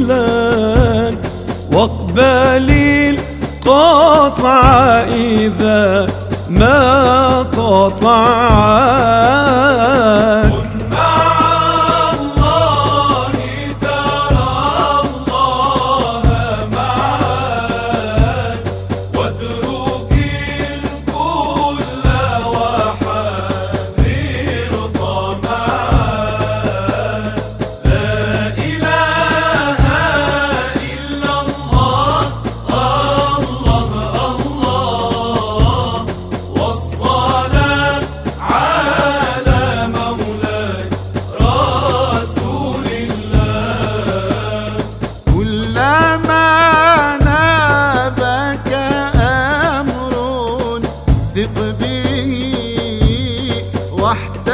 وصلا واقبل القطع إذا ما قطعك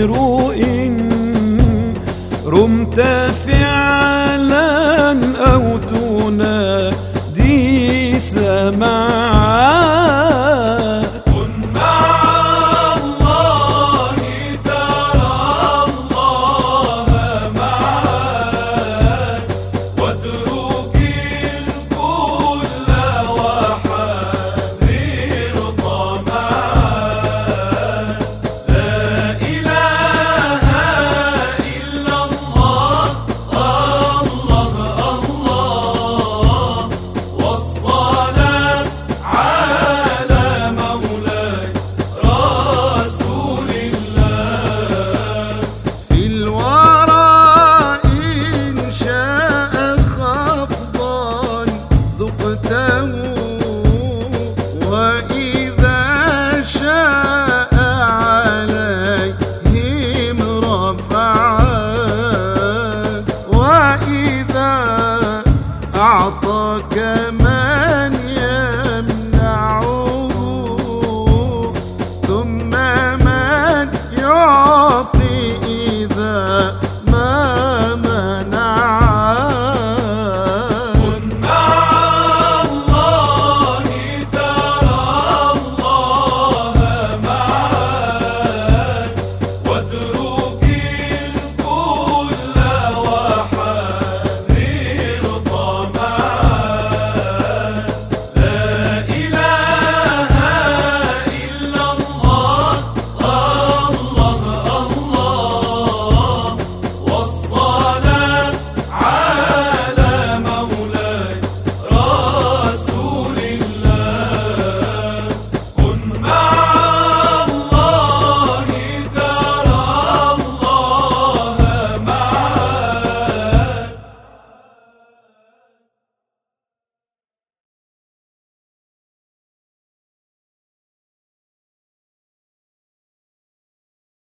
dinheiro.